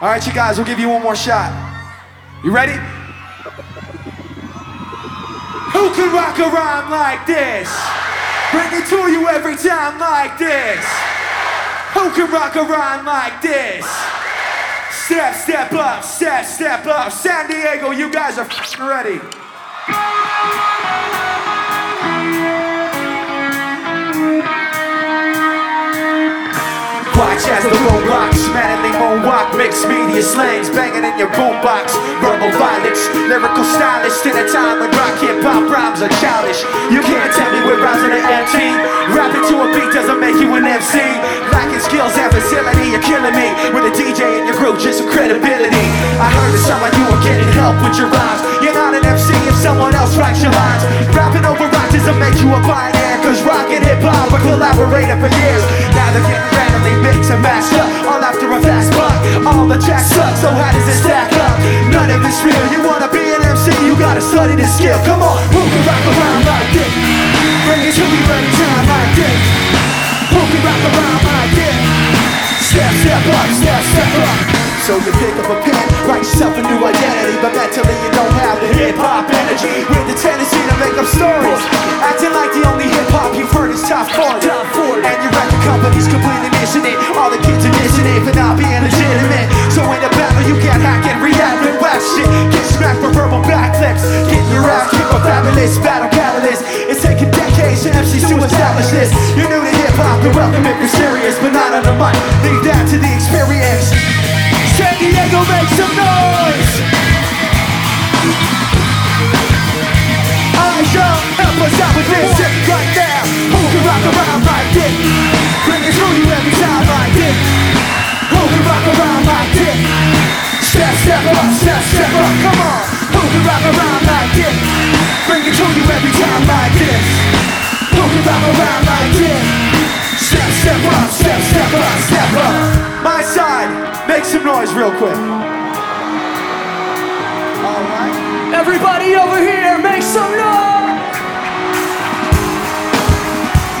All right, you guys, we'll give you one more shot. You ready? Who can rock a rhyme like this? Bring it to you every time like this. Who can rock a rhyme like this? Step, step up, step, step up. San Diego, you guys are ready. Moonwalk, mixed media slangs banging in your boombox. Verbal violence, lyrical stylist in a time when rock hip hop rhymes are childish. You can't tell me we're in an MT. Rapping to a beat doesn't make you an MC. Lacking skills and facility, you're killing me. With a DJ in your group, just some credibility. I heard it sound like you were getting help with your rhymes. You're not an MC if someone else writes your lines. Rapping over rocks doesn't make you a pioneer. Cause rock and hip hop are collaborating for years. Now they're getting randomly mixed and mashed up. All the tracks suck, so how does it stack up? None of it's real. You wanna be an MC, you gotta study this skill. Come on, who can rock around like this? Bring it to me time like this. Who can rock around like this? Step, step up, step, step up. So you pick up a pen, write yourself a new identity, but mentally you don't have the hip hop for battle catalyst. It's taken decades for MCs to establish this. You're new to hip hop, they're welcome if you're serious, but not on the mic. Leave that to the experience. San Diego, make some noise! Eyes up, help us out with this shit right now. Who can rock around like this? Bring it through you every time like this. Who can rock around like this? Step, step up, step, step up, come on. Who can rock around around like this? Step, step up, step, step up, step up. My side, make some noise real quick. Alright. Everybody over here, make some noise!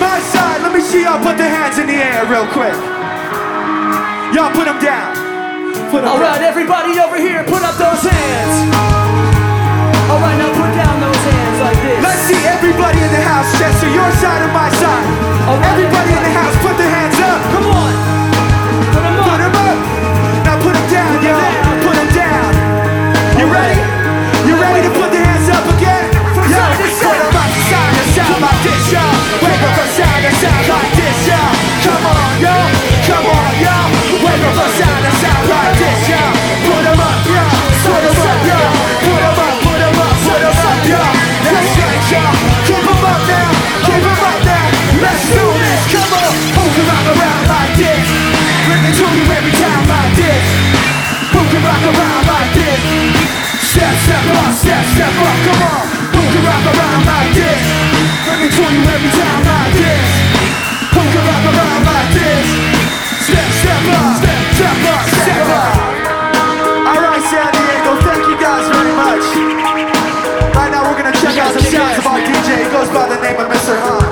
My side, let me see y'all put the hands in the air real quick. Y'all put them down. Put 'em All right, everybody the sounds of our DJ. Goes by the name of Mr. Hahn.